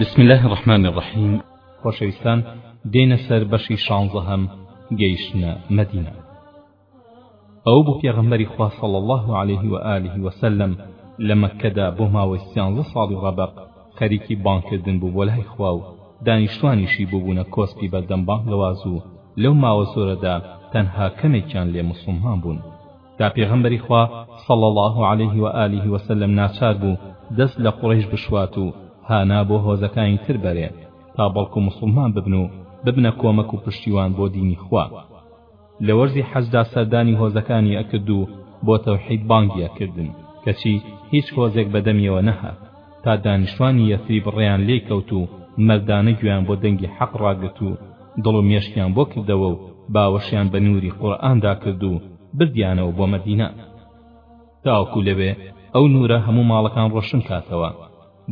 بسم الله الرحمن الرحیم خۆشەویستان دێنە سەر بەشی شانزەهەم گەیشتنە مەدینە ئەو بۆ پێغەمبەری خوا صلی الله عليه و آله وسلم لە مەککەدا بۆ ماوەی سیانزە ساڵی ڕەبەق خەریکی بانگکردن بوو بۆ لای خوا و دانیشتوانیشی ببوونە کۆسپی بەردەم بانگەواز و لەو ماوە زۆرەدا تەنها کەمێکیان لێ موسڵمان بوون کە پێغەمبەری خوا صلی اللە علیه و آله و سلم ناچار بوو دەست لە قوڕەیش بشوات و هانا بۆ هۆزەکانی تر بەرێ تا بەڵکو موسڵمان ببن و ببنە کۆمەک و پشتیوان بۆ دینی خوا لە وەرزی حەجدا سەردانی هۆزەکانی ئەکرد و بۆ تەوحید بانگی ئەکردن کەچی هیچ هۆزێک بەدەمیەوە نەهات تا دانیشتوانی یەسریب ڕێیان لێ کەوت و مەردانە گوێیان بۆ دەنگی حەق ڕاگرت و دڵ و مێشکیان بۆ کردەوە و باوەشیان بە نووری قورئاندا کرد و بردیانەوە بۆ مەدینە تاوەکو لەوێ ئەو نوورە هەموو ماڵەکان ڕۆشن کاتەوە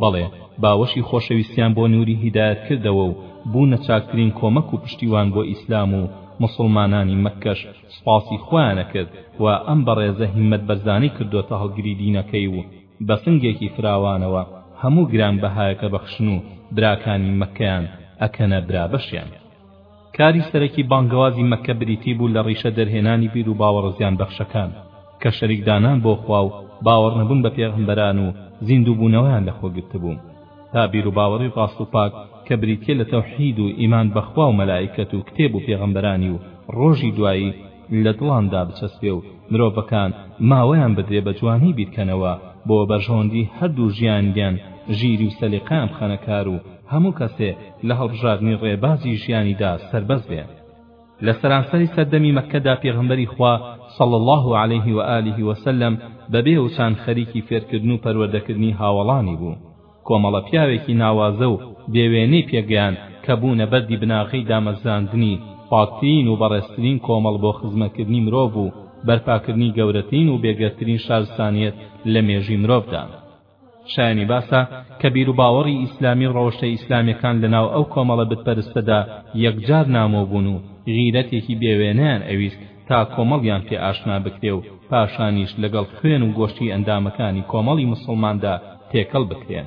بەڵێ باوەشی خۆشەویستیان بۆ نووری هیدایەت کردەوە و بوونە چاکترین کۆمەک و پشتیوان بۆ ئیسلام و موسڵمانانی مەککەش سوپاسی خوایانە کرد و ئەم بەڕێزە هیممەت بەرزانەی کردۆتە هەڵگری دینەکەی و بە سنگێکی فراوانەوە هەموو گران بەهایەکە بەخشن و براکانی مەککەیان ئەکەنە برا بەشیان کاری سەرەکی بانگەوازی مەککە بریتی بوو لە ڕیشە دەرهێنانی بیر و باوەڕە زیان بەخشەکان کە شەریک دانان بۆ خوا و باوەڕ نەبوون بە پێغەمبەران و زیندوو بوونەوەیان لە خۆ گرتبوو تا بیر و باوەڕی ڕاست و پاک کە بریتیە لە تەوحید و ئیمان بەخوا و مەلائیکەت و کتێب و پێغەمبەرانی و ڕۆژی دوایی لە دڵاندا بچەسپێ و مرۆڤەکان ماوەیان بدرێ بە جوانی بیرکەنەوە بۆ بەرژەوەندی هەردوو ژیانیان ژیری و سەلیقەیان بخەنە کار و هەموو کەسێ لە هەڵبژاردنی ڕێبازی ژیانیدا سەربەز بێ. لە سەرانسەری سەردەمی مەککەدا پێغەمبەری خوا صلی اللە علیه و آله و سلم بەبێ وچان خەریکی فێرکردن و پەروەردەکردنی هاوەڵانی بوو، کۆمەڵە پیاوێکی ناوازە و بێ وێنەی پێگەیاند کە بوونە بەردی بناغەی دامەزراندنی پاکترین و بەڕێزترین کۆمەڵ بۆ خزمەکردنی مرۆڤ و بەرپاکردنی گەورەترین و بێگەردترین شارستانیەت لە مێژووی مرۆڤدا. شایانی باسە کە بیروباوەڕی ئیسلامی و ڕەوشتە ئیسلامیەکان لە ناو ئەو کۆمەڵە بتپەرستەدا یەکجار نامۆ بوون و غیرەتێکی بێ وێنەیان ئەویست، تا کۆمەڵیان پێ ئاشنا بکرێ و پاشانیش لەگەڵ خوێن و گۆشتی ئەندامەکانی کۆمەڵی موسڵماندا تێکەڵ بکرێن.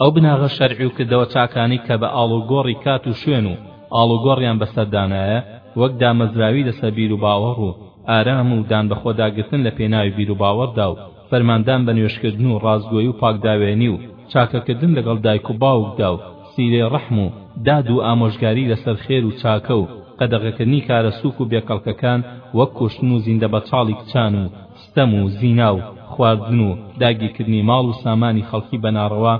ئەو بناغە شەرعی و کردەوە چاکانەی کە بە ئاڵوگۆڕی کات و شوێن و ئاڵوگۆڕیان بەسەر دانایە، وەک دامەزراوی لەسەر بیروباوەڕ و ئارام و دانبەخۆداگرتن لە پێناوی بیروباوەڕدا و فەرماندان بە نوێژکردن و ڕاستگۆی و پاکداوێنی و چاکەکردن لەگەڵ دایک و باوکدا و سیلەی ڕەحم و داد و ئامۆژگاری لەسەر خێر و چاکە و قەدەغەکردنی کارە سووک و بێکەڵکەکان وەک کوشتن و زیندە بەچاڵی کچان و ستەم و زینا و خواردن و داگیرکردنی ماڵ و سامانی خەڵکی بە ناڕەوا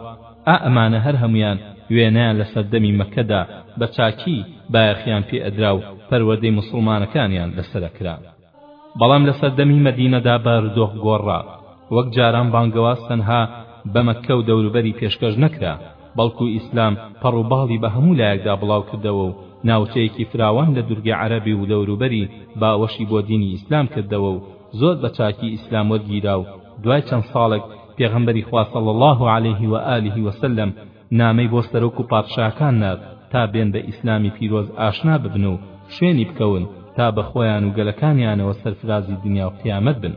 ئا ئەمانە هەر هەموویان وێنەیان لە سەردەمی مەککەدا بە چاکی بایەخیان پێ ئەدرا و پەروەردەی موسڵمانەکانیان لەسەر ئەکرا. بەڵام لە سەردەمی مەدینەدا بارودۆخ گۆڕرا وەک جاران بانگەواز تەنها بە مەککە و دەوروبەری پێشکەش نەکرا بەڵکو ئیسلام پەڕ و باڵی بە هەموو لایەکدا بڵاو کردەوە و ناوچەیەکی فراوان لە دورگە عەرەبی و دەوروبەری باوەشی بۆ دینی ئیسلام کردەوە و زۆر بە چاکی ئیسلام وەرگیرا و دوای چەند ساڵێک پێغەمبەری خوا صلی اللە علیه و آله و سلم نامەی بۆ سەرۆک و پادشاکان نارد تا بێن بە ئیسلامی پیرۆز ئاشنا ببن و شوێنی بکەون تا بە خۆیان و گەلەکانیانەوە سەرفرازی دنیا و قیامەت بن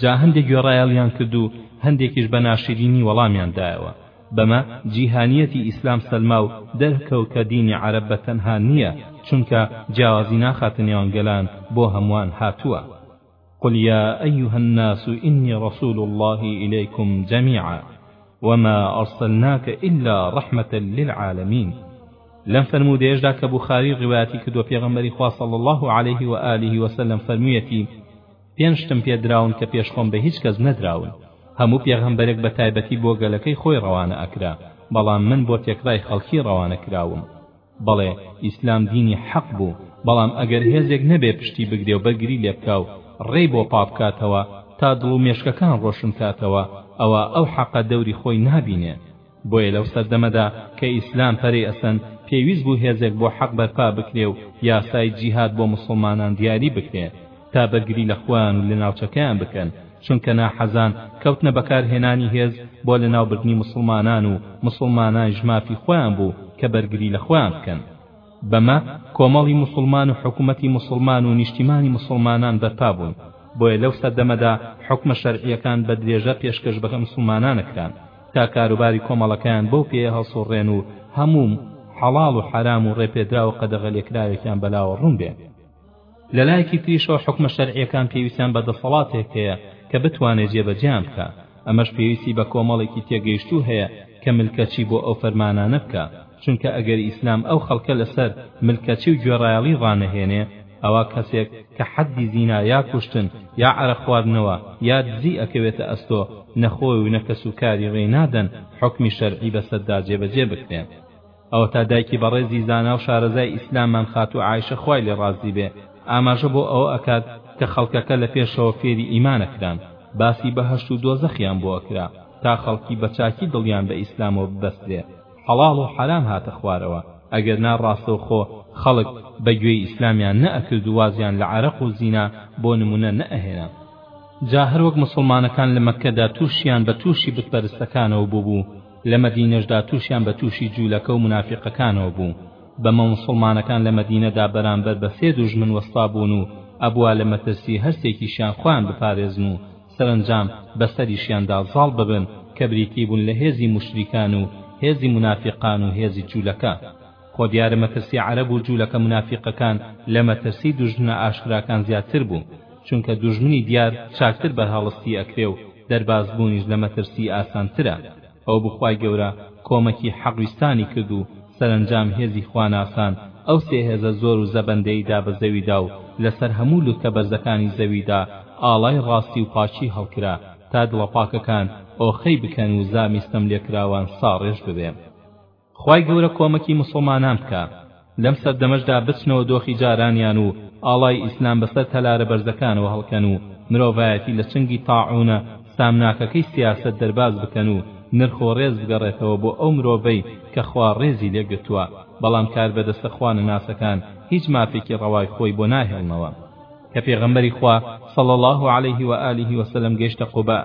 جا هەندێک گوێڕایەڵیان کرد و هەندێکیش بە ناشرینی وەڵامیان دایەوە بەمە جیهانیەتی ئیسلام سەلما و دەرکەوت کە دینی عەرەب بە تەنها نییە چونکە جیاوازی ناخاتە نێوان گەلان بۆ هەمووان هاتووە قل یا ایها الناس انی رسول الله الیکم جمیعا وما ارسلناک الا رحمة للعالمین لەم فەرموودەیەشدا کە بوخاری ڕیواتی کردووە پێغەمبەری خوا صلی الله علیه و آله و سلم فەرموویەتی پێنج شتم پێ دراون کە پێش خۆم بە هیچ کەس نەدراون هەموو پێغەمبەرێک بە تایبەتی بۆ گەلەکەی خۆی ڕەوانە ئەکرا بەڵام من بۆ تێکڕای خەڵکی ڕەوانە کراوم بەڵێ ئیسلام دینی حەق بوو، بەڵام ئەگەر هێزێک نەبێ پشتی بگرێ و بەرگری لێ بکا و ڕێی بۆ پا بکاتەوە تا دڵ و مێشکەکان ڕۆشن کاتەوە ئەوا ئەو حەقە دەوری خۆی نابینێ. بۆیە لەو سەردەمەدا کە ئیسلام پەرەی ئەسەند پێویست بوو هێزێک بۆ حەق بەرپا بکرێ و یاسای جیهاد بۆ موسڵمانان دیاری بکرێ. تا بەرگری لە خۆیان و لە ناوچەکەیان بکەن، چونکە ناحەزان کەوتنە بەکار هێنانی هێز بۆ لە ناو بردنی موسڵمانان و موسڵمانانیش مافی خۆیان بوو کە بەرگری لە خۆیان بکەن. بەمە کۆمەڵی موسڵمان و حکومەتی موسڵمان و نیشتیمانی موسڵمانان بەرپا بوون، بۆیە لەو سەردەمەدا حوکمە شەرعیەکان بە درێژە پێشکەش بە موسڵمانان ئەکران تا کاروباری کۆمەڵەکەیان بەو پێیە هەڵسوڕێن و هەموو حەڵاڵ و حەرام و ڕێپێدراو و قەدەغەلێکراوێکیان بەلاوە ڕوون بێ. لە لایەکی تریشەوە حوکمە شەرعییەکان پێویستیان بە دەسەڵاتێک هەیە کە بتوانێت جێبەجێیان بکا، ئەمەش پێویستی بە کۆمەڵێکی تێگەیشتوو هەیە کە ملکەچی بۆ ئەو فەرمانانە بکا، چونکە ئەگەر ئیسلام ئەو خەڵکە لەسەر ملکەچی و گوێڕایەڵی ڕانەهێنێ، ئەوا کەسێک کە حەددی زینا یا کوشتن یا عەرەق خواردنەوە یا دزی ئەکەوێتە ئەستۆ، نە خۆی و نە کەسوکاری ڕێی نادەن حوکمی شەرعی بەسەردا جێبەجێ بکرێن. ئەوەتا دایکی بەڕێزی زانا و شارەزای ئیسلاممان خاتوو عائیشە خوای لێ ڕازی بێ ئاماژە بۆ ئەوە ئەکات کە خەڵکەکە لە پێشەوە فێری ئیمان ئەکران باسی بەهەشت و دۆزەخیان بۆ ئەکرا تا خەڵکی بە چاکی دڵیان بە ئیسلامەوە ببەسترێ حەڵاڵ و حەرام هاتە خوارەوە ئەگەر نا ڕاستەوخۆ خەڵک بە گوێی ئیسلامیان نەئەکرد و وازیان لە عەرەق و زینا بۆ نموونە نەئەهێنا. جا هەروەک موسڵمانەکان لە مەککەدا تووشیان بە تووشی بتپەرستەکانەوە بووبوو، لە مەدینەشدا تووشیان بە تووشی جوولەکە و مونافیقەکانەوە بوو بەمە موسڵمانەکان لە مەدینەدا بەرامبەر بە سێ دوژمن وەستابوون و ئەبوا لە مەترسی هەر سێکیشیان خۆیان بپارێزن و سەرەنجام بە سەریشیاندا زاڵ ببن کە بریتی بوون لە هێزی موشریکان و هێزی مونافیقان و هێزی جوولەکە خۆ دیارە مەترسی عەرەب و جوولەکە مونافیقەکان لە مەترسی دوژمنە ئاشکراکان زیادتر بوو، چونکە دوژمنی دیار چاکتر بەرهەڵستی ئەکرێ و دەرباز بوونیش لە مەترسی ئاسانترە، ئەو بوو خوای گەورە کۆمەکی حەق ویستانی کرد و سەرەنجام هێزی خواناسان ئەو سێ هێزە زۆر و زەبەندەی دا بە زەویدا و لەسەر هەموو لوتکە بەرزەکانی زەویدا ئاڵای ڕاستی و پاکی هەڵکرا تا دڵە پاکەکان ئۆخەی بکەن و زامی ستەملێکراوان ساڕێژ ببێ. خوای گەورە کۆمەکی موسڵمانان بکا لەم سەردەمەشدا بچنەوە دۆخی جارانیان و ئاڵای ئیسلام بەسەر تەلارە بەرزەکانەوە هەڵکەن و مرۆڤایەتی لە چنگی تاعونە سامناکەکەی سیاسەت دەرباز بکەن و نرخ و ڕێز بگەڕێتەوە بۆ ئەو مرۆڤەی کە خوا ڕێزی لێ گرتووە بەڵام کاربەدەستە خوانەناسەکان هیچ مافێکی ڕەوای خۆی بۆ ناهێڵنەوە کە پێغەمبەری خوا صلی اللە علیه و آله و سلم گەیشتە قوباء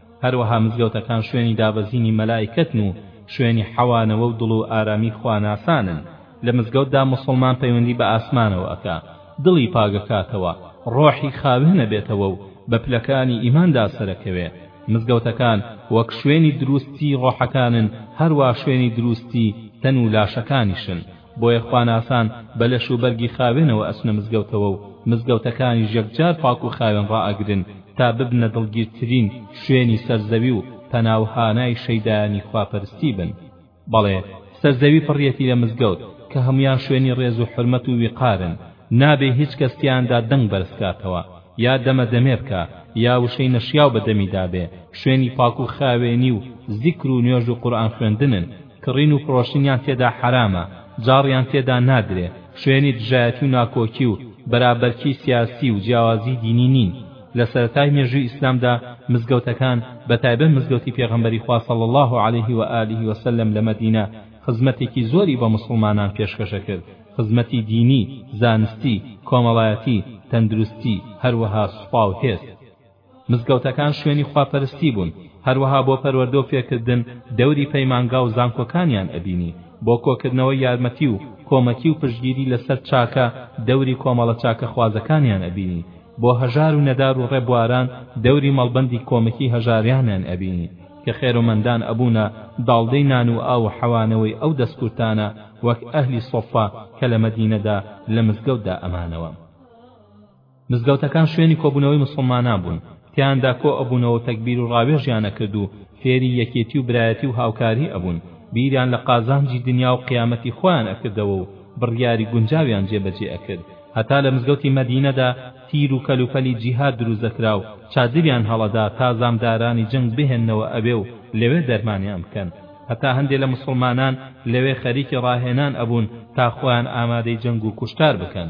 هەروەها مزگەوتەکان شوێنی دابەزینی مەلائیکەتن و شوێنی حەوانەوە و دڵ و ئارامی خواناسانن، لە مزگەوتدا موسڵمان پەیوەندی بە ئاسمانەوە ئەکا، دڵی پاکەکاتەوە، ڕۆحی خاوێن ئەبێتەوە و بە پلەکانی ئیماندا سەرەکەوێ، مزگەوتەکان وەک شوێنی دروستی ڕۆحەکانن هەروا شوێنی دروستی تەن و لاشەکانیشن. بۆیە خواناسان بە لەش و بەرگی خاوێنەوە ئەچنە مزگەوتەوە و مزگەوتەکانیش یەکجار پاک و خاوێن ڕائەگرن تا ببنە دڵگیرترین شوێنی سەر زەوی و پەناوهانای شەیدایانی خواپەرستی بن. بەڵێ سەر زەوی پڕیەتی لە مزگەوت کە هەموویان شوێنی ڕێز و حورمەت و ویقارن، نابێ هیچ کەس تیایاندا دەنگ بەرزکاتەوە، یا دەمە دەمێ بکا، یا وشەی نەشیاو بە دەمیدا بێ، شوێنی پاک و خاوێنی و زیکر و نوێژ و قورئان خوێندنن. کڕین و فرۆشتنیان تێدا حەرامە، جاڕیان تێدا نادرێ، شوێنی دژایەتی و ناکۆکی و بەرابەرکی سیاسی و جیاوازی دینی نین، لە سەرەتای مێژووی ئیسلامدا مزگەوتەکان بە تایبەت مزگەوتی پێغەمبەری خوا صلی اللە علیه و آله و سلم لە مەدینە خزمەتێکی زۆری بە موسڵمانان پێشکەشە کرد، خزمەتی دینی، زانستی، کۆمەڵایەتی، تەندروستی، هەروەها سوپا و هێز. مزگەوتەکان شوێنی خواپەرستی بوون، هەروەها بۆ پەروەردە و فێرکردن دەوری پەیمانگا و زانکۆکانیان ئەبینی، بۆ کۆکردنەوەی یارمەتی و کۆمەکی و پشتگیری لەسەر چاکە دەوری کۆمەڵە چاکەخوازەکانیان ئەبینی، بۆ هەژار و نەدار و ڕێبواران دەوری مەڵبەندی کۆمەکی هەژاریانیان ئەبینی کە خێرومەندان ئەبوونە داڵدەی نان و ئاو و حەوانەوەی ئەو دەستکورتانە وەک ئەهلی سۆففە کە لە مەدینەدا لە مزگەوتدا ئەمانەوە. مزگەوتەکان شوێنی کۆبوونەوەی موسڵمانان بوون تێیاندا کۆ ئەبوونەوەو تەگبیر و ڕاوێژیان ئەکرد و فێری یەکێتی و برایەتی و هاوکاری ئەبوون بیریان لە قازانجی دنیا و قیامەتی خۆیان ئەکردەوە و بڕیاری گونجاویان جێ بەجێ ئەکرد هەتا لە مزگەوتی مەدینەدا تیر و کەلوپەلی جیهاد دروست دەکرا و چادریان هەڵەدا تا زامدارانی جەنگ بهێننەوە ئەوێ و لەوێ دەرمانیان بکەن هەتا هەندێ لە موسڵمانان لەوێ خەریکی ڕاهێنان ئەبوون تا خۆیان ئامادەی جەنگ و کوشتار بکەن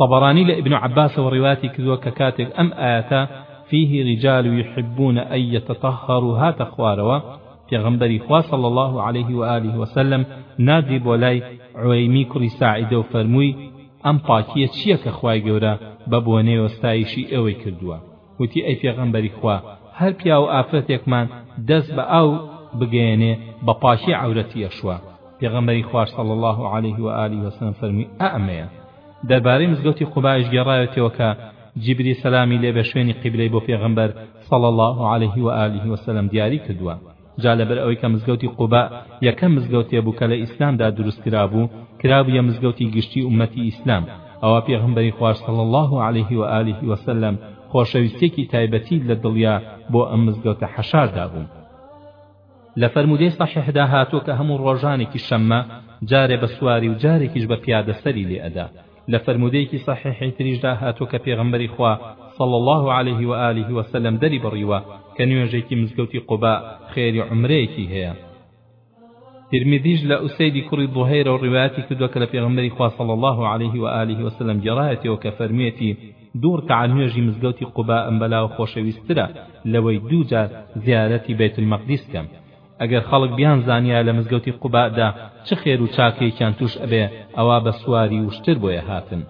طبرانی لە ابن عباسەوە ڕیواتی کردووە کە کاتێک ئەم ئایەتە فیه رجال یحبون ان یتطهروا هاتە خوارەوە پێغەمبەری خوا صلی الله علیه و آله و سلم ناردی بۆ لای عوەیمی کوڕی ساعدە و فەرمووی ئەم پاکیە چیە کە خوای گەورە بە بۆنەیەوە ستایشی ئێوەی کردووە وتی ئەی پێغەمبەری خوا هەر پیاو و ئافرەتێکمان دەست بە ئاو بگەیەنێ بە پاکی عەورەتی ئەشوا پێغەمبەری خوار صلی الله علیه و آله وسلم فەرمووی ئەمەیە دەربارەی مزگەوتی قوبائش گێڕاوێتەوە کە جیبری سەلامی لێبێ شوێنی قیبلەی بۆ پێغەمبەر صلی اللە علیه و آله و سلم دیاری کردووە جا لەبەر ئەوەی کە مزگەوتی قوبا یەکەم مزگەوتێ بوو کە لە ئیسلامدا دروست کرابوو کرابوویە مزگەوتی گشتی ئومەتی ئیسلام ئەوە پێغەمبەری خوار صلی اللە علیه و آله و سلم خۆشەویستێکی تایبەتی لە دڵیا بۆ ئەم مزگەوتە حەشاردا بوو لە فەرموودەی سەحیحدا هاتووە کە هەموو ڕۆژانێکی شەممە جارێ بە سواری و جارێکیش بە پیادە سەری لێ ئەدا، لە فەرموودەیەکی سەحیحی تریشدا هاتووە کە پێغەمبەری خوا صلی اللە علیه و آله و سلم دەری بڕیوە کە نوێژێکی مزگەوتی قوباء خێری عومرەیەکی هەیە. ترمذیش لە ئوسەیدی کوڕی ضوهەیرەوە ڕیوایەتی کردووە کە لە پێغەمبەری خوا صلی اللە علیه و آله و سلم گێڕایەتیەوە کە فەرموویەتی، دوو ڕکەعە نوێژی مزگەوتی قوبائم بەلاوە خۆشەویستترە لەوەی دوو جار زیارەتی بەیت المەقدیس کەم ئەگەر خەڵک بیانزانیایە لە مزگەوتی قوبائدا چ خێر و چاکەیەکیان توش ئەبێ ئەوا بە سواری وشتر بۆیە هاتن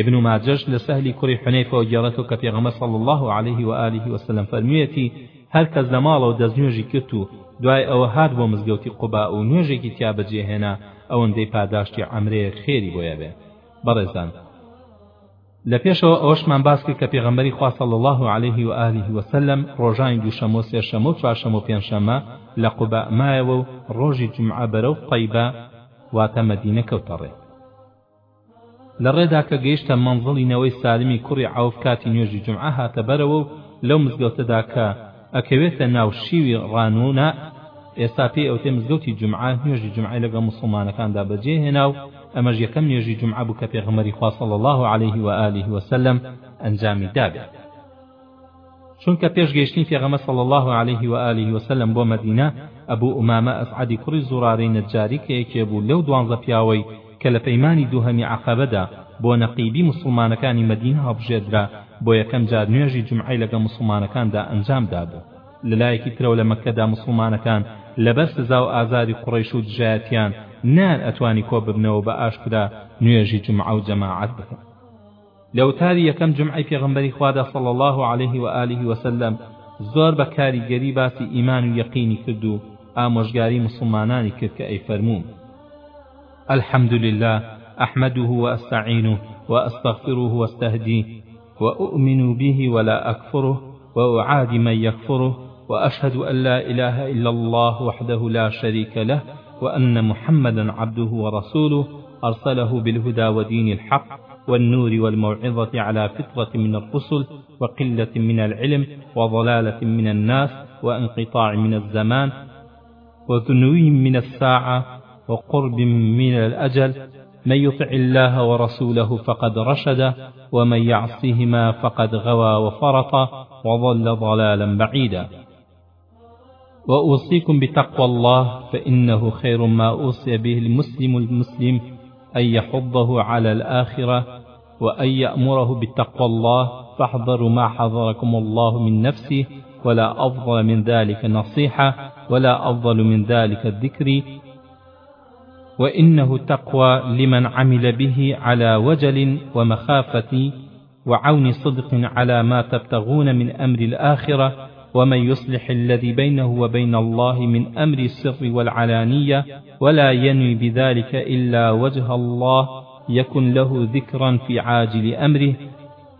ابن ماجەش لە سەهلی کوڕی حونەیفەوە گێڕێتەوە کە پێغەمبەر صلی الله علیه و آله وسلم فەرموویەتی هەر کەس لە ماڵەوە دەستنوێژی کرد و دوای ئەوە هات بۆ مزگەوتی قوبا و نوێژێکی تیا بەجێهێنا ئەوەندەی پاداشتی عەمرەیەک خێری بۆیە بێ بەڕێزان لە پێشەوە ئەوەشمان باس کرد کە پێغەمبەری خوا صلی اللە علیه و آله و سلم ڕۆژانی دووشەممە و سێشەممە و چوارشەممە و پێنجشەممە لە قوباء مایەوە و ڕۆژی جومعە بەرەو طەیبە واتە مەدینە کەوتە ڕێ لە ڕێدا کە گەیشتە مەنزڵی نەوەی سالمی کوڕی عەوف کاتی نوێژی جومعە هاتە بەرەوە و لەو مزگەوتەدا کە ئەکەوێتە ناو شیوی ڕانوونا، ئێستا پێی ئەوتێ مزگەوتی جومعە، نوێژی جومعەی لەگەڵ موسڵمانەکاندا بەجێ هێنا و ئەمەش یەکەم نوێژی جومعە بوو کە پێغەمبەری خوا صلی اللە علیه و آله و سلم ئەنجامی دابێت. چونکە پێش گەیشتنی پێغەمبەر صلی اللە علیه و آله و سلم بۆ مەدینە، ئەبو ئومامە ئەسعەدی کوڕی زوڕارەی نەجاری کە یەکێ بوو لەو دوانزە پیاوەی کە لە پەیمانی دووهەمی عەقەبەدا بۆ نەقیبی موسڵمانەکانی مەدینە هەڵبژێردرا بۆ یەکەم جار نوێژی جومعەی لەگەڵ موسڵمانەکاندا ئەنجام دابوو لە لایەکی ترەوە لە مەککەدا موسڵمانەکان لەبەر سزا و ئازاری قوڕەیش و دژایەتیان نەیان ئەتوانی کۆببنەوە بە ئاشکرا نوێژی جومعە و جەماعەت بکەن لە وتاری یەکەم جومعەی پێغەمبەری خوادا صلی الله علیه و آله و سلم زۆر بە کاریگەری باسی ئیمان و یەقینی کرد و ئامۆژگاری مسلمانانی کرد کە ئەیفەرموو الحمد لله أحمده وأستعينه وأستغفره واستهديه وأؤمن به ولا أكفره وأعاد من يكفره وأشهد أن لا إله إلا الله وحده لا شريك له وأن محمدا عبده ورسوله أرسله بالهدى ودين الحق والنور والموعظة على فطرة من الرسل وقلة من العلم وضلالة من الناس وانقطاع من الزمان وذنوي من الساعة وقرب من الأجل من يطع الله ورسوله فقد رشد ومن يعصهما فقد غوى وفرط وضل ضلالا بعيدا وأوصيكم بتقوى الله فإنه خير ما أوصي به المسلم المسلم أن يحضه على الآخرة وأن يأمره بتقوى الله فاحذروا ما حذركم الله من نفسه ولا أفضل من ذلك نصيحة ولا أفضل من ذلك الذكر وإنه التقوى لمن عمل به على وجل ومخافة وعون صدق على ما تبتغون من أمر الآخرة ومن يصلح الذي بينه وبين الله من أمر السر والعلانية ولا ينوي بذلك إلا وجه الله يكن له ذكرا في عاجل أمره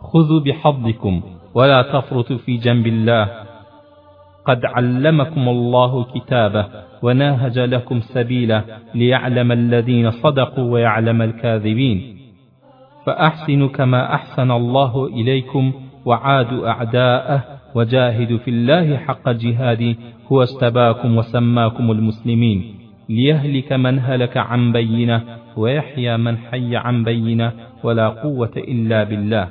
خذوا بحظكم ولا تفرطوا في جنب الله قد علمكم الله كتابه وناهج لكم سبيلا ليعلم الذين صدقوا ويعلم الكاذبين فأحسنوا كما أحسن الله إليكم وعادوا أعداءه وجاهدوا في الله حق جهاده هو استباكم وسماكم المسلمين ليهلك من هلك عن بينه ويحيى من حي عن بينه ولا قوة إلا بالله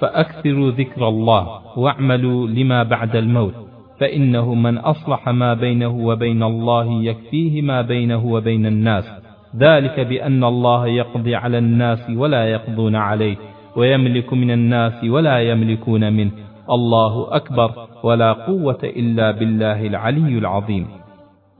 فأكثروا ذكر الله واعملوا لما بعد الموت فإنه من أصلح ما بينه وبين الله يكفيه ما بينه وبين الناس ذلک بان اللە یقضی علی الناس ولا یقضون علیه ویملک من الناس ولا یملکون منه اللە اکبر ولا قوة الا باللە العلی العظیم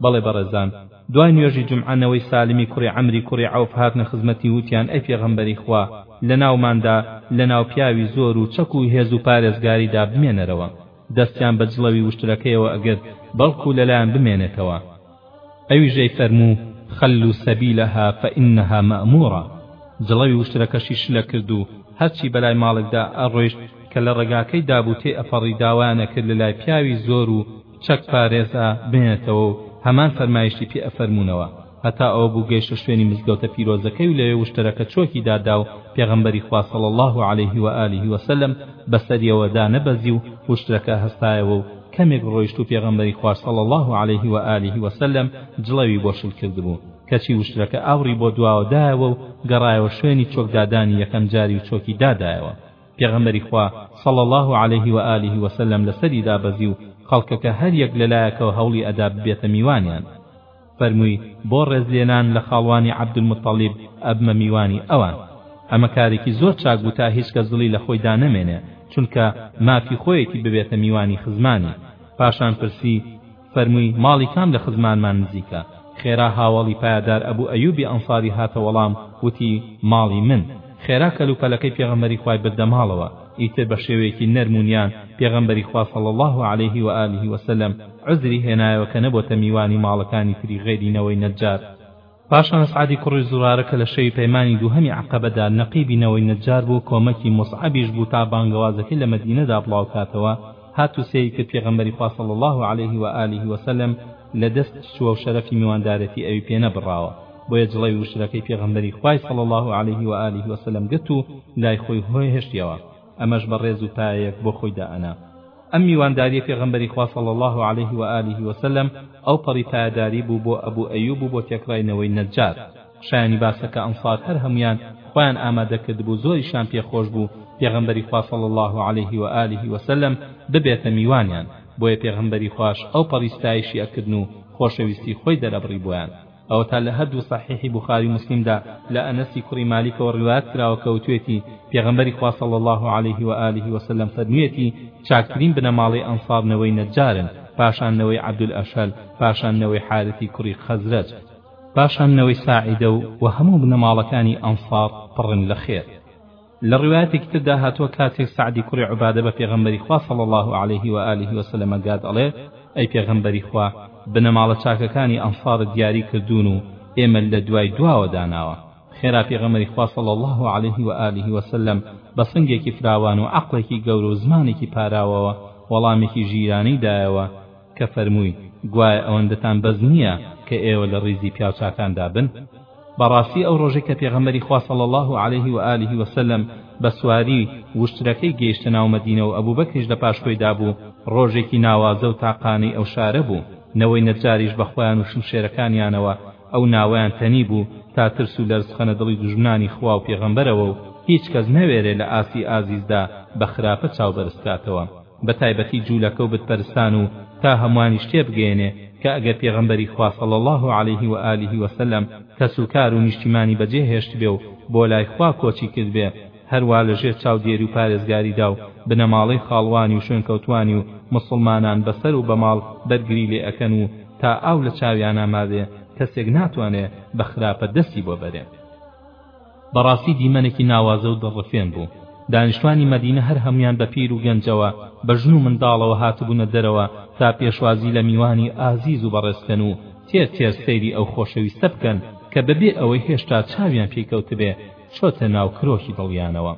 بەڵێ بەڕێزان دوای نوێژی جومعە نەوەی سالمی کوڕی عەمری کوڕی عەوف هاتنە خزمەتی ووتیان ئەی پێغەمبەری خوا لەناوماندا لەناو پیاوی زۆر و چەک و هێز و پارێزگاریدا بمێنەرەوە دەستیان بە جڵەوی وشترەکەیەوە ئەگرت بەڵکو لەلایان بمێنێتەوە ئەویش دەیفەرموو خلو سبیلها فانها مامورە جڵەوی وشترەکەشی شلە کرد و هەرچی بەلای ماڵێکدا ئەڕۆیشت کە لە ڕێگاکەی دابوو تێ ئەپەڕی داوایان ئەکرد لە لای پیاوی زۆر و چەک پارێزا بنێتەوە و هەمان فەرمایشتی پێ ئەفەرموونەوە هەتا ئەوە بوو گەیشتە شوێنی مزگەوتە پیرۆزەکەی و لەوێ وشترەکە چۆکی دادا و پێغەمبەری خوا صلی اللە علیه و آله وسلم بەسەریەوە دانەبەزی و وشترەکە هەستایەوە و کەمێک ڕۆیشت و پێغەمبەری خوا صلی اللە علیه و آله و سلم جڵەوی بۆ شل کردبوو، کەچی وشترەکە ئاوڕی بۆ دواوە دایەوە و گەڕایەوە شوێنی چۆک دادانی یەکەم جاری و چۆکی دادایەوە، پێغەمبەری خوا صلی اللە علیه و آله و سلم لەسەری دابەزی و خەڵکەکە هەر یەک لەلایەکەوە هەوڵی ئەدا ببێتە میوانیان. فەرمووی بۆ ڕێزلێنان لە خاڵوانی عەبدولموتەڵیب ئەبمە میوانی ئەوان. ئەمە کارێکی زۆر چاک بوو تا هیچ کەس دڵی لە خۆی دانەمێنێ، چونکە مافی خۆیەتی ببێتە میوانی خزمانی. پاشان پرسی، فەرمووی ماڵی کام لە خزمانمان نزیکە؟ خێرا هاوەڵی پایەدار ئەبو ئەیوبی ئەنساری هاتە وەڵام، وتی، ماڵی من. خێرا کەلوپەلەکەی پێغەمبەری خوای بردە ماڵەوە. ئیتر بە شێوەیەکی نەرم و نیان پێغەمبەری خوا صلی اللە علیه و آله و سلم عوزری هێنایەوە کە نەبۆتە میوانی ماڵەکانی تری غەیری نەوەی نەجار. پاشان سەعدی کوڕی زوڕارە کە لە شەوی پەیمانی دووهەمی عەقەبەدا نەقیبی نەوەی نەجار بوو کۆمەکی موسعەبیش بوو تا بانگەوازەکەی لە مەدینەدا بڵاو کاتەوە هات و سەیری کرد پێغەمبەری خوا صلی اللە علیه و آله و سلم لە دەست چووە و شەرەفی میواندارێتی ئەوی پێ نەبڕاوە بۆیە جڵەوی وشکەکەی پێغەمبەری خوای صلی اللە علیه و آله و سلم گرت و لای خۆی هۆێهشتیەوە ئەمەش بە ڕێز و پایەیەک بۆ خۆی دائەنا. ئەم میواندارییەی پێغەمبەری خوا صلی اللە علیه و آله و سلم ئەوپەڕی پایەداری بوو بۆ ئەبو ئەیوب و بۆ تێکڕای نەوەی نەجار. شایانی باسە کە ئەنصار هەر هەموویان خۆیان ئامادە کردبوو زۆریشیان پێ خۆش بوو پێغەمبەری خوا صلی اللە علیه و آله و سلم ببێتە میوانیان بۆیە پێغەمبەری خواش ئەوپەڕی ستایشی ئەکردن و خۆشەویستی خۆی دەرئەبڕی بۆیان. ئەوەتا لە هەردوو سەحیحی بوخاری و موسلیمدا لە ئەنەسی کوڕی مالیکەوە ڕیوایەت کراوە کە وتوێتی پێغەمبەری خوا صلی اللە علیه و آله و سلم فەرموویەتی چاکترین بنەماڵەی ئەنصار نەوەی نەجارن پاشان نەوەی عەبدولئەشهەل پاشان نەوەی حارثی کوڕی خەزرەج پاشان نەوەی ساعیدە و هەموو بنەماڵەکانی ئەنصار پڕن لە خێر. لە ڕوایەتێکی تردا هاتووە کاتێک سەعدی کوڕی عوبادە بە پێغەمبەری خوا صلی اللە علیه و آله و سلم گات ئەڵێ، ئەی پێغەمبەری خوا بنەماڵە چاکەکانی ئەنصارت دیاری کردوون و ئێمەت لە دوای دواوە داناوە. خێرا پێغەمبەری خوا صلی اللە علیه و آله و سلم بە سنگێکی فراوان و عەقڵێکی گەورە و زمانێکی پاراوەوە وەڵامێکی ژیرانەی دایەوە کە فەرمووی، گوایە ئەوەندەتان بەس نییە کە ئێوە لە ڕیزی پیاوچاکاندا بن؟ بەڕاستی ئەو ڕۆژەی کە پێغەمبەری خوا صلی اللە علیه و آله و سلم بە سواری وشترەکەی گەیشتە ناو مەدینە و ئەبوبەکریش لە پاش خۆی دا بوو ڕۆژێکی ناوازە و تاقانەی ئەو شارە بوو نەوەی نەجاریش بە خۆیان و شمشێرەکانیانەوە ئەو ناوەیان تەنی بوو تا ترس و لەرز خەنە دڵی دوژمنانی خوا و پێغەمبەرەوە و هیچ کەس نەوێرێ لە ئاستی ئازیزدا بە خراپە چاو بەرز کاتەوە بە تایبەتی جوولەکە و بت پەرستان و تا هەمووانیش تێبگەیەنێ کە ئەگەر پێغەمبەری خوا صلی اللە علیه و آله و سلم کەس و کار و نیشتیمانی بەجێ هێشتبێ و بۆ لای خوا کۆچی کردبێ هەر وا لە ژێر چاودێری و پارێزگاریدا و بنەماڵەی خاڵوانی و شوێنکەوتوانی و موسڵمانان بە سەر و بە ماڵ بەرگری لێ ئەکەن و تا ئاو لە چاویانا مابێ کەسێک ناتوانێ بە خراپە دەستی بۆ بەرێ. بەڕاستی دیمەنێکی ناوازە و دڵڕفێن بوو دانیشتوانی مەدینە هەر هەموویان بە پیر و گەنجەوە بە ژن و منداڵەوە هاتبوونە دەرەوە تا پێشوازی لە میوانی ئازیز و بەڕێز بکەن و تێر تێر سەیری ئەو خۆشەویستە بکەن کە بەبێ ئەوەی هێشتا چاویان پێی کەوتبێ چۆتە ناو کرۆکی دڵیانەوە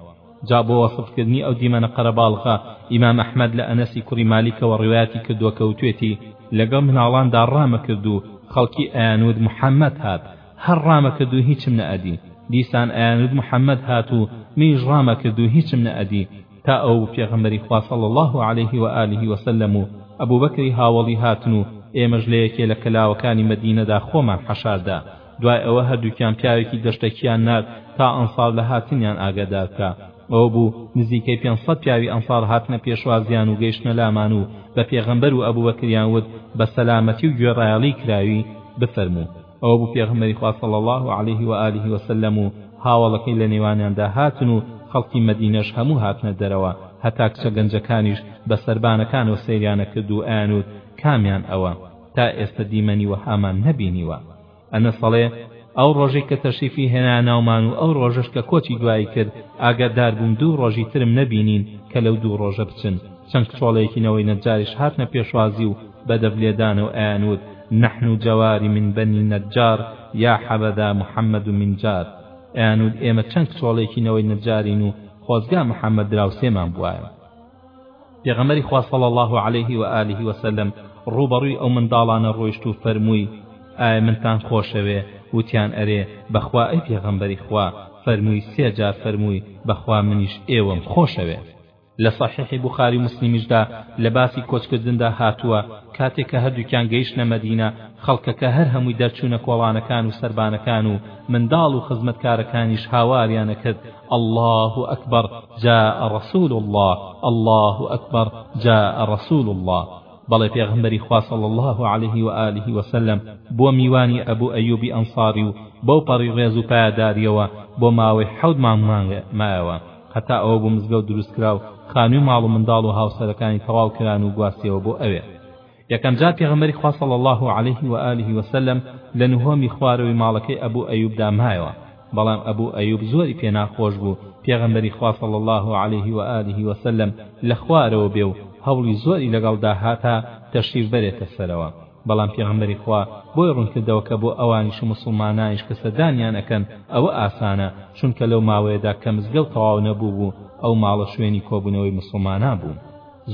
جا بۆ وەسفکردنی ئەو دیمەنە قەرەباڵغە ئیمام ئەحمەد لە ئەنەسی کوڕی مالیکەوە ڕیوایەتی کردووە کە وتوێتی لەگەڵ مناڵاندا ڕامەکرد و خەڵکی ئەیانوت محەمەد هات هەر ڕامەکرد و هیچم نەئەدی، دیسان ئەیانوت محەمەد هات و منیش ڕامەکرد و هیچم نەئەدی، تا ئەوەبوو پێغەمبەری خوا صلی اللە علیه و آله و سلم و ئەبوبەکری هاوەڵی هاتن و ئێمەش لە یەکێ لە کەلاوەکانی مەدینەدا خۆمان حەشاردا، دوای ئەوە هەردووکیان پیاوێکی دەشتەکییان نارد تا ئەنصار لە هاتنیان ئاگادار بکا، ئەوەبوو نزیکەی پێنج سەد پیاوی ئەنصار هاتنە پێشوازیان و گەیشتنە لامان و بە پێغەمبەر و ئەبوبەکریان وت بە سەلامەتی و گوێڕایەڵی کراوی بفەرموو. ئەوە بوو پێغەمبەری خوا صلی اللە علیه و آله و سلم و هاوەڵەکەی لە نێوانیاندا هاتن و خەڵکی مەدینەش هەموو هاتنە دەرەوە هەتا کچە گەنجەکانیش بە سەربانەکانەوە سەیریانە کرد و ئەیانوت کامیان ئەوە تا ئێستە دیمەنی وەهامان نەبینیوە ئەنەس ئەڵێ ئەو ڕۆژەی کە تەشریفی هێنا ناومان و ئەو ڕۆژەش کە کۆچی دوایی کرد ئاگادار بووم دوو ڕۆژی ترم نەبینین کە لەو دوو ڕۆژە بچن چەند کچۆڵەیەکی نەوەی نەجاریش هاتنە پێشوازی و بە دەف لێدانەوە ئەیان وت، نحن جواری من بنی نجار یا حبذا محمد من جار، ئەیان وت ئێمە چەند کچۆڵەیەکی نەوەی نەجارین و خۆزگا محمد دراوسێمان بوایە. پێغەمبەری خوا صلی اللە علیه و آله و سلم ڕووبەڕووی ئەو منداڵانە ڕۆیشت و فەرمووی، ئایا منتان خۆشەوێ؟ وتیان، ئەرێ، بەخوا ئەی پێغەمبەری خوا، فەرمووی، سێ جار فەرمووی، بەخوا منیش ئێوەم خۆشەوێ. لە سەحیحی بوخاری و موسلیمیشدا لە باسی کۆچکردندا هاتووە، کاتێک کە هەردووکیان گەیشتنە مەدینە، خەڵکەکە هەر هەمووی دەرچوونە کۆڵانەکان و سەربانەکان و منداڵ و خزمەتکارەکانیش هاواریان ئەکرد، اللە اکبر جاء رسول اللە، اللە اکبر جاء رسول اللە، بەڵێ پێغەمبەری خوا صلی اللە علیه و آله و سلم بووە میوانی ئەبو ئەیوبی ئەنصاری و بەوپەڕی ڕێز و پایەدارییەوە بۆ ماوەی حەوت مانگ مایەوە. هەتا ئەوە بوو مزگەوت دروست کرا و خانووی ماڵ و منداڵ و هاوسەرەکانی تەواو کران و گواستیەوە بۆ ئەوێ یەکەم جار پێغەمبەری خوا صلی الله علیه و آله و سلم لە نهۆمی خوارەوەی ماڵەکەی ئەبو ئەیوبدا مایەوە بەڵام ئەبو ئەیوب زۆری پێ ناخۆش بوو پێغەمبەری خوا صلی الله علیه و آله و سلم لە خوارەوە بێ و هەوڵی زۆری لەگەڵدا هاتا تەشریف بەرێتە سەرەوە بەڵام پێغەمبەری خوا بۆی ڕونکردەوە کە بۆ ئەوانیش و موسڵمانانیش کە سەردانیان ئەکەن ئەوە ئاسانە چونکە لەو ماوەیەدا کە مزگەوت تەواو نەبووبوو ئەو ماڵە شوێنی کۆبونەوەی موسڵمانان بوو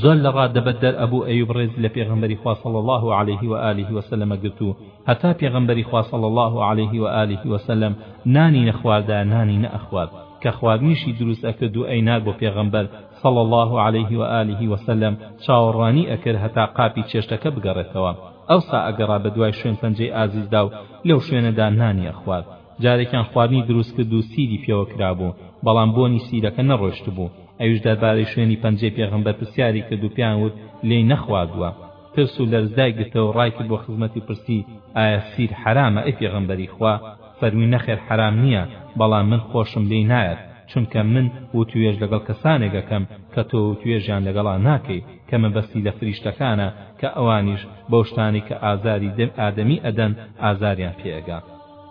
زۆر لە ڕا دەبەت دەر ئەبوو ئەیوب ڕێزی لە پێغەمبەری خوا صلی اللە علیه و آله و سلم ئەگرت و هەتا پێغەمبەری خوا صلی اللە علیه و آله و سلم نانی نەخواردایە نانی نەئەخوارد کە خواردنیشی دروست ئەکرد و ئەینارد بۆ پێغەمبەر صلی اللە علیه و آله و سلم، چاوەڕوانی ئەکرد هەتا قاپی چێشتەکە بگەڕێتەوە، ئەوسا ئەگەڕا بەدوای شوێن پەنجەی ئازیزدا و لەو شوێنەدا نانی ئەخوارد، جارێکیان خواردنی دروستکرد و سیری پێوە کرابوو، بەڵام بۆنی سیرەکە نەڕۆیشتبوو، ئەویش دەربارەی شوێنی پەنجەی پێغەمبەر پرسیاری کرد و پێیان وت لێی نەخواردووە. ترس و لەرز دای گرتەوە و ڕایکرد بۆ خزمەتی و پرسی، ئایا سیر حەرامە ئەی پێغەمبەری خوا؟ فەرمووی، نەخێر حەرام نییە، بەڵام من خۆشم لێی نایەت، چونکە من وتووێژ لەگەڵ کەسانێک ئەکەم کە تۆ وتووێژیان لەگەڵا ناکەی، کە مەبەستی لە فریشتەکانە کە ئەوانیش بەو شتانەی کە ئازاری دەم ئادەمی ئەدەن ئازاریان پێ ئەگا.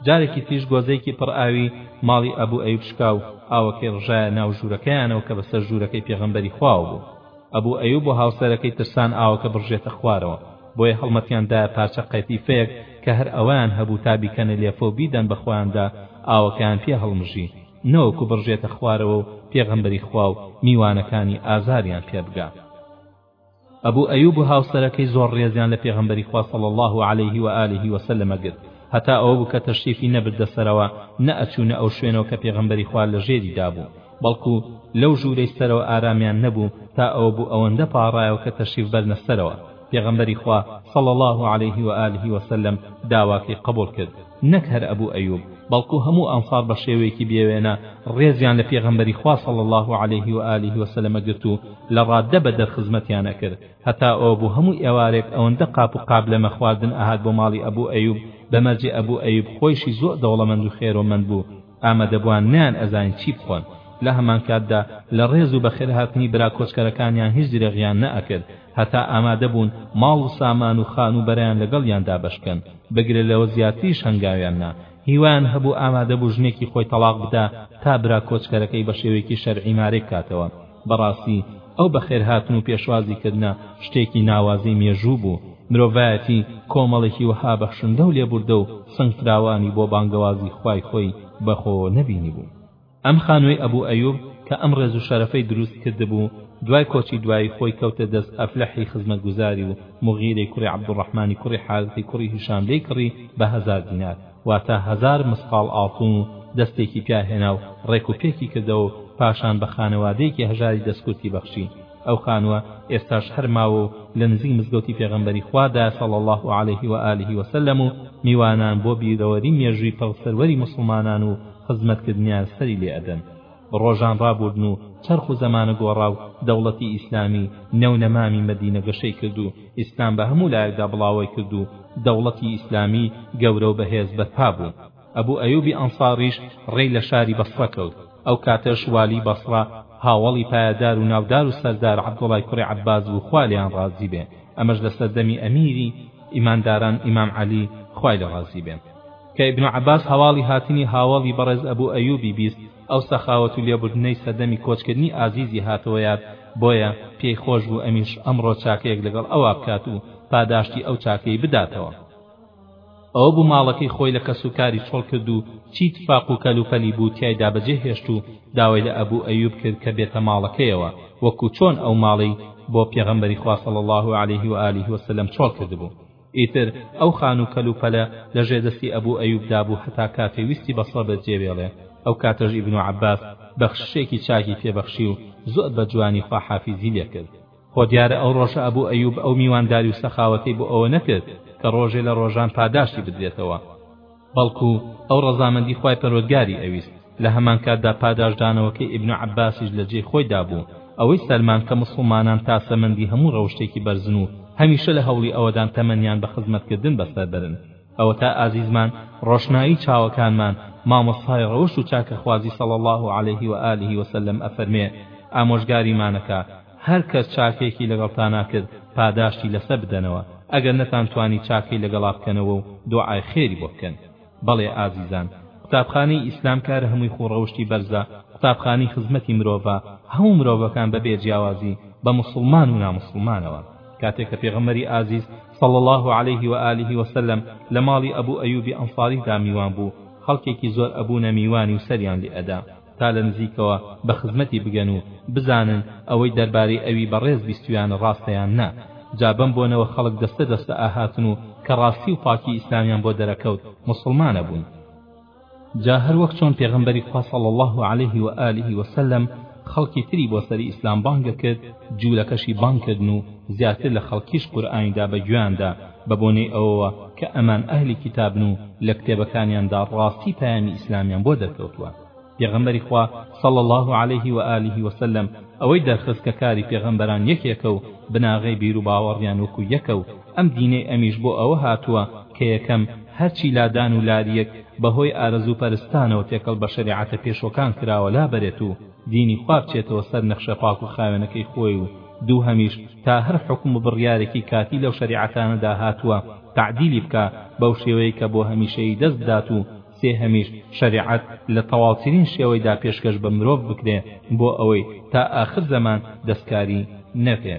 جارێکی تریش گۆزەیەکی پڕ ئاوی ماڵی ئەبو ئەیوب شکا و ئاوەکەی ڕژایە ناو ژوورەکەیانەوە کە بەسەر ژوورەکەی پێغەمبەری خواوە بوو. ئەبو ئەیوب و هاوسەرەکەی ترسان ئاوەکە بڕژێتە خوارەوە، بۆیە هەڵمەتیان دایە پارچە قەیتیفەیەک کە هەر ئەوەیان هەبوو تا بیکەنە لێفە و بیدەن بە خۆیاندا، ئاوەکەیان پێ هەڵمژی نەوەکو بڕژێتە خوارەوە و پێغەمبەری خوا و میوانەکانی ئازاریان پێ بگا. ئەبو ئەیوب و هاوسەرەکەی زۆر ڕێزیان لە پێغەمبەری خوا صلی اللە علیه و آله و سلم گرت، هەتا ئەوە بوو کە تەشریفی نەبردە سەرەوە، نە ئەچوونە ئەو شوێنەوە کە پێغەمبەری خوا لەژێریدا بوو، بەڵکو لەو ژوورەی سەرەوە ئارامیان نەبوو تا ئەوە بوو ئەوەندە پاڕایەوە کە تەشریف بەرنە سەرەوە پێغەمبەری خوا صلی اللە علیه و آله و سلم داواکەی قبوڵ کرد نەک هەر ئەبو ئەیوب بەڵکو هەموو ئەنصار بە شێوەیەکی بێوێنە ڕێزیان لە پێغەمبەری خوا صلی اللە علیه و آله و سلم گرت و لە ڕاددە بە دەر خزمەتیان ئەکرد هەتا ئەوە بوو هەموو ئێوارێک ئەوەندە قاپ و قابلەمە خواردن ئەهات بۆ ماڵی ئەبو ئەیوب بە مەرجێ ئەبو ئەیوب خۆیشی زۆر دەوڵەمەند و خێرۆمەند بوو ئامادەبوان نەیان ئەزانی چی بخۆن لە هەمانکاتدا لە ڕێز و بەخێرهاتنی برا کۆچکەرەکانیان هیچ درێغیان نە ئەکرد هەتا ئامادەبون ماڵ و سامان و خانوو بەرەیان لەگەڵیان دابەش بکەن بگرە لەوە زیاتریش هەنگاویان نا هیوایان هەبوو ئامادەبوو ژنێکی خۆی تەڵاق بدا تا برا کۆچکەرەکەی بە شێوەیەکی شەرعی مارەی بکاتەوە بەڕاستی ئەو بەخێرهاتن و پێشوازیکردنە شتێکی ناوازەی مێژوو بوو، مرۆڤایەتی کۆمەڵێکی وەها بەخشندە و لێبوردە و سنگفراوانی بۆ بانگەوازی خوای خۆی بەخۆوە نەبینیبوو. ئەم خانووی ئەبوو ئەیوب کە ئەم ڕێز و شەرەفەی دروست کردبوو، دوای کۆچی دوایی خۆی کەوتە دەست ئەفلەحی خزمەتگوزاری و موغیرەی کوڕی عەبدولڕەحمانی کوڕی حارثی کوڕی هیشام لێی کڕی بە هەزار دینار. واتە هەزار مسقاڵ ئاڵتون و دەستێکی پیا هێنا و ڕێک و پێکی کردەوە و پاشان بە خانەوادەیەکی هەژاری دەستکورتی بەخشی ئەو خانووە ئێستاش هەر ماوە و لە نزیک مزگەوتی پێغەمبەری خوادایە صلی اللە علیه و آله و سلم و میوانان بۆ بیرەوەری مێژووی پڕ سەروەری موسڵمانان و خزمەتکردنیان سەری لێ ئەدەن ڕۆژان ڕابووردن و چەرخ و زەمانە گۆڕا و دەوڵەتی ئیسلامی نەو نەمامی مەدینە گەشەی کرد و ئیسلام بە هەموو لایەکدا بڵاوەی کرد و دەوڵەتی ئیسلامی گەورە و بەهێز بەرپا بوو ئەبوو ئەیوبی ئەنساریش ڕێی لە شاری بەسڕە کەوت ئەو کاتەش والی بەسڕە هاوەڵی پایەدار و ناودار و سەردار عەبدوڵای کوڕی عەباس بوو خوا لێیان ڕازی بێ ئەمەش لە سەردەمی ئەمیری ئیمانداران ئیمام عەلی خوای لێ ڕازی بێ کە ئیبن عەباس هەواڵی هاتنی هاوەڵی بەڕێز ئەبو ئەیوبی بیست ئەو سەخاوەت و لێبوردنەی سەردەمی کۆچکردنی ئازیزی هاتەوە یاد بۆیە پێی خۆش بوو ئەمیش ئەمڕۆ چاکەیەک لەگەڵ ئەوا بکات و پاداشتی ئەو چاکەی بداتەوە ئەوە بوو ماڵەکەی خۆی لە کەسوکاری چۆڵ کرد و چی تفاق و کەلوپەلی بوو تیایدا بەجێ هێشت و داوای لە ئەبوو ئەیوب کرد کە بێتە ماڵەکەیەوە وەکو چۆن ئەو ماڵی بۆ پێغەمبەری خوا صلی اللە علیه و آله وسلم چۆڵ کردبوو ئیتر ئەو خان و کەل و پەلە لە ژێر دەستی ئەبوو ئەیوب دا بوو هەتا کاتێ ویستی بەسڕە بە جێ بێڵێ ئەو کاتەش ئیبن عەباس بەخششێکی چاکی پێ بەخشی و زۆر بە جوانی خواحافیزی لێ کرد. خۆ دیارە ئەو ڕۆژە ئەبوو ئەیوب ئەو میوانداری و سەخاوەتەی بۆ ئەوە نەکرد کە ڕۆژێ لە ڕۆژان پاداشتی بدرێتەوە. بەڵکو ئەو ڕەزامەندی خوای پەروەردگاری ئەویست لە هەمان کاتدا پاداشدانەوەکەی ئیبن عەباسیش لە جێی خۆیدا بوو ئەوەی سەلمان کە موسڵمانان تا سەمەندی هەموو ڕەوشتێکی بەرزن و هەمیشە لە هەوڵی ئەوەدان تەمەنیان بە خزمەتکردن بەسەر بەرن ئەوەتا ئازیزمان ڕۆشنایی چاوەکانمان مامۆستای ڕەوشت و چاکەخوازی صلی اللە علیه و آله وسلم ئەفەرمێ ئامۆژگاریمانەکا هەر کەس چاکەیەکی لەگەڵتانا کرد پاداشتی لەسەر بدەنەوە، ئەگەر نەتانتوانی چاکەی لەگەڵا بکەنەوە و دوعای خێری بۆ بکەن. بەڵێ ئازیزان، قوتابخانەی ئیسلام کارە هەمووی خوو ڕەوشتی بەرزە، قوتابخانەی خزمەتی مرۆڤە، هەموو مرۆڤەکان بە بێ جیاوازی بە موسڵمان و ناموسڵمانەوە. کاتێک کە پێغەمبەری ئازیز صلی اللە علیه و آله و سلم لە ماڵی ئەبو ئەیوبی ئەنصاریدا میوان بوو، خەڵکێکی زۆر ئەبوونە میوانی و سەریان لێ ئەدا. تا لە نزیکەوە بە خزمەتی بگەن و بزانن ئەوەی دەربارەی ئەوی بەڕێز بیستویانە ڕاستە یان نا جا بەم بۆنەوە خەڵک دەستە دەستە ئاهاتن و کە ڕاستی و پاکی ئیسلامیان بۆ دەرەکەوت موسڵمانە بوون جا هەر وەک چۆن پێغەمبەری خوا صلی اللە علیه و آله و سلم خەڵکی تری بۆ سەری ئیسلام بانگەکرد جولەکەشی بانگ کردن و زیاتر لە خەڵکیش قورئانی دا بە گوێیاندا بە بۆنەی ئەوەوە کە ئەمان ئەهلی کیتابن و لە کتێبەکانیاندا ڕاستی پەیامی ئیسلامیان بۆ دەرکەوتووە پێغەمبەری خوا صلی اللە علیه و آله و سلم ئەوەی دەرخست کە کاری پێغەمبەران یەکێکە و بناغەی بیروباوەڕیان وەکو یەکە و ئەم دینەی ئەمیش بۆ ئەوە هاتووە کە یەکەم هەرچی لادان و لارییەک بەهۆی ئارەزوو پەرستانەوە تێکەڵ بە شەریعەتە پێشوەکان کراوە لابەرێت و دینی خوا بچێتەوە سەر نەخشە پاک و خاوێنەکەی خۆی و دووهەمیش تا هەر حوکم و بڕیارێکی کاتی لەو شەریعەتانەدا هاتووە تەعدیلی بکا بەو شێوەیەی کە بۆ هەمیشەیی دەست بدات و سێهەمیش شەریعەت لە تەواوترین شێوەیدا پێشکەش بە مرۆڤ بکرێ بۆ ئەوەی تا ئاخر زەمان دەستکاری نەبێ.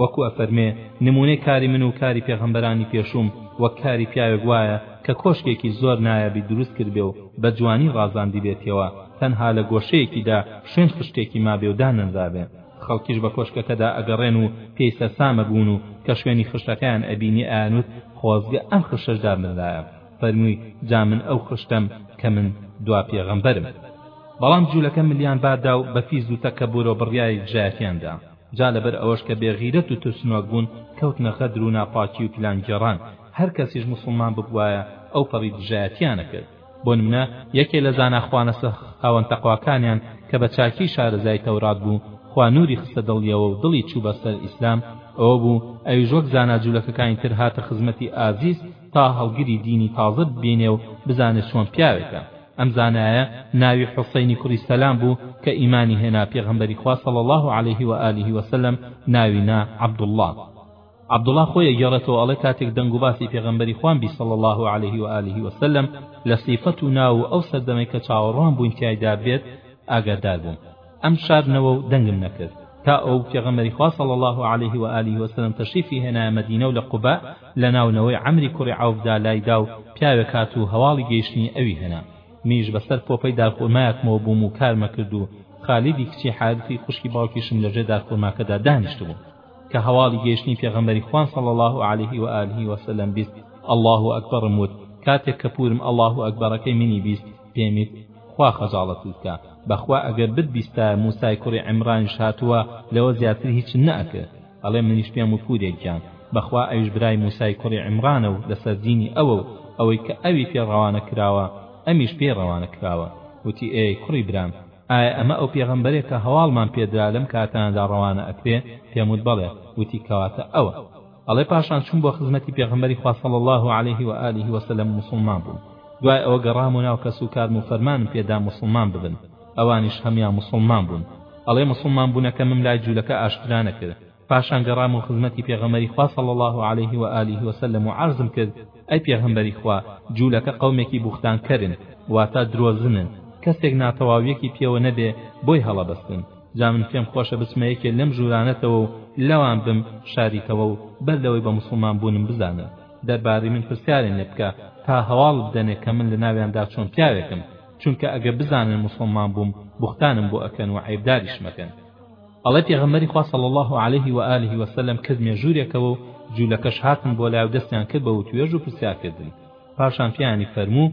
وەکو ئەفەرمێ، نموونەی کاری من و کاری پێغەمبەرانی پێشووم وەک کاری پیاوێک وایە کە کۆشکێکی زۆر نایابی دروست کردبێ و بە جوانی ڕازاندیبێتیەوە، تەنها لە گۆشەیەکیدا شوێن خشتێکی مابێ و دانەنرابێ. خەڵکیش بە کۆشکەکەدا ئەگەڕێن و پێی سەرسام ئەبوون و کە شوێنی خشتەکەیان ئەبینی ئەیانوت، خۆزگە ئەم خشتەش دابنرایە. فەرمووی، جا من ئەو خشتەم کە من دوا پێغەمبەرم. بەڵام جوولەکە ملیان بار دا و بە فیز و تەکەببورەوە بڕیاری دژایەتیان دا. جا لەبەر ئەوەش کە بێ غیرەت و ترسنۆک بوون کەوتنە غەدر و ناپاکی و پیلان گێڕان هەر کەسیش موسڵمان ببوایە ئەو پەڕی دژایەتیان ئەکرد بۆ نمونە یەکێ لە زانا خوانەسخ خاوەن تەقواکانیان کە بە چاکی شارەزای تەورات بوو خوا نوری خستە دڵیەوە و دڵی چوو بە سەر ئیسلام ئەوە بوو ئەویش وەک زانا جولەکەکانی تر هاتە خزمەتی ئازیز تا هەڵگری دینی تازە ببینێ و بزانێ چۆن پیاوێکە ئەم زانایە ناوی حوسەینی کوڕی سەلام بوو کە ئیمانی هێنا پێغەمبەری خوا صلی اللە علیه و آله و سلم ناوی نا عبداللە عبداللە خۆی ئەگێڕێتەوە ئەڵێ کاتێک دەنگ و باسی پێغەمبەری خوام بیست صلی اللە علیه و آله و سلم لە سیفەت و ناو و ئەو سەردەمەی کە چاوەڕوان بووین تیایدا بێت ئاگادار بووم ئەم شاردنەوە و دەنگم نەکرد تا ئەوە پێغەمبەری خوا صلی اللە علیه و آله و سلم تەشریفی هێنایە مەدینە و لە قوباء لەناو نەوەی عەمری کوڕی عەوفدا لای دا و پیاوێک هات و هەواڵی گەیشتنی ئەوی هێنا منیش بەسەر پۆپەی دارخورمایەکمەوە بووم و کارمەکرد و خالیدی کچی حارثی خوشکی باوکیشم لەژێر دارخورماکەدا دانیشتبوو کە هەواڵی گەیشتنی پێغەمبەری خوا صلی اللە علیه و آله و سلم بیست اللە اکبرم وت کاتێک کە پورم اللە اکبرەکەی منی بیست پێم وت خوا خەجاڵەتت کا بەخوا ئەگەر بت بیستایە موسای کوڕی عمرانیش هاتووە لەوە زیاتر هیچم نەئەکرد ئەڵێ منیش پێم وت پورێک گیان بەخوا ئەویش برای موسای کوڕی عمرانە و لەسەر دینی ئەوە و ئەوەی کە ئەوی پێ ڕەوانە کراوە ئەمیش پێی ڕەوانە کراوە وتی ئێ کوڕی برام ئایا ئەمە ئەو پێغەمبەرە کە هەواڵمان پێدرا لەم کاتانەدا ڕەوانە ئەکرێ؟ پێم وت بەڵێ، وتی کەواتە ئەوە. ئەڵێ پاشان چووم بۆ خزمەتی پێغەمبەری خوا صلی اللە علیه و آله و سلم و موسڵمان بووم، دوای ئەوە گەڕام و ناو کەس و کارم و فەرمانم پێ دا موسڵمان ببن، ئەوانیش هەموویان موسڵمان بوون، ئەڵێ موسڵمان بوونەکەمم لای جوولەکە ئاشکرا نەکرد، پاشان گەڕام و خزمەتی پێغەمبەری خوا صلی اللە علیه و آله و سلم و عەرزم کرد، ئەی پێغەمبەری خوا، جوولەکە قەومێکی بوختانکەرن، واتە درۆزنن، کەسێک ناتەواویەکی پێوە نەبێ بۆی هەڵەبستن، جا من پێم خۆشە بچمە یەکێ لەم ژوورانەتەوە و لەوان بم شاریتەوە و بەر لەوەی بە موسڵمان بوونم بزانن دەربارەی من پرسیارێن لێ بکە تا هەواڵ بدەنێ کە من لە ناویاندا چۆن پیاوێکم چونکە ئەگە بزانن موسڵمان بووم بوختانم بۆ ئەکەن و عەیبداریشم ئەکەن ئەڵێ پێغەمبەری خوا صلی اللە علیه و آله و سلم کردمیە ژوورێکەوە و جولەکەش هاتن بۆ لای و دەستیان کرد بە وتوێژ و پرسیار کردن پاشان پیانی فەرموو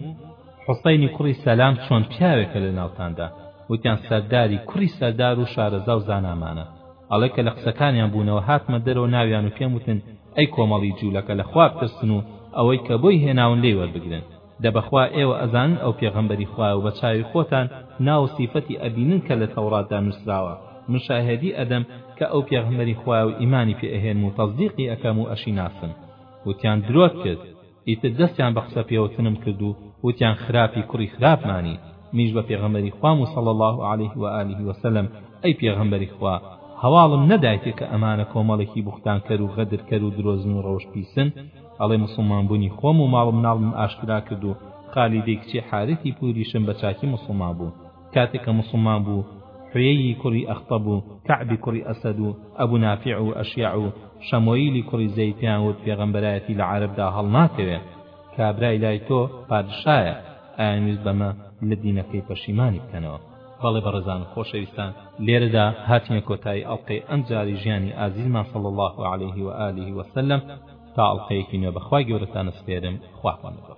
حسینی کوڕی سەلام چۆن پیاوێکە لە ناوتاندا وتیان سەرداری کوڕی سەردار و شارەزا و زانامانە ئەڵێ کە لە قسەکانیان بوونەوە هاتمە دەرەوە ناویان و پێم وتن ئەی کۆمەڵی جوولەکە لە خوا بترسن و ئەوەی کە بۆی هێناون لێی وەربگرن دە بەخوا ئێوە ئەزانن ئەو پێغەمبەری خوایە و بە چاوی خۆتان ناو و سیفەتی ئەبینن کە لە تەوراتدا نووسراوە من شاهێدی ئەدەم کە ئەو پێغەمبەری خوایە و ئیمانی پێ ئەهێنم و تەسدیقی ئەکەم و ئەشیناسم وتیان درۆت کرد ئیتر دەستیان بە قسە پێوەتنم کرد و وتیان خراپی کوڕی خراپمانی منیش بە پێغەمبەری خوام و صلی اللە علیه و آله وسلم ئەی پێغەمبەری خوا هەواڵم نەدایتێ کە ئەمانە کۆمەڵێکی بوختانکەر و غەدرکەر و درۆزن و ڕەوشت پیسن ئەڵێ موسڵمان بونی خۆم و ماڵ مناڵمم ئاشکرا کرد و خالیدەی کچێ حارثی پوریشم بە چاکی موسڵمان بوو کاتێ کە موسڵمان بوو حویەیی کوڕی ئەخطەب و کەعبی کوڕی ئەسەد و ئەبو نافع و ئەشیاع و شەمۆیلی کوڕی زەید پێیان وت پێغەمبەرایەتی لە عارەب دا هەڵناکەوێ کابرای لای تۆ پادشایە ئەیانویست بەمە لە دینەکەی پەشیمانی بکەنەوە. بەڵێ بەڕێزان و خۆشەویستان لێرەدا هاتینە کۆتایی ئەڵقەی ئەمجاری ژیانی ئازیزمان صلی الله علیه و آله و سلم تا ئەڵقەیەکی نوێ بەخوای گەورەتان ئەسپێرم خواتان لەگەڵ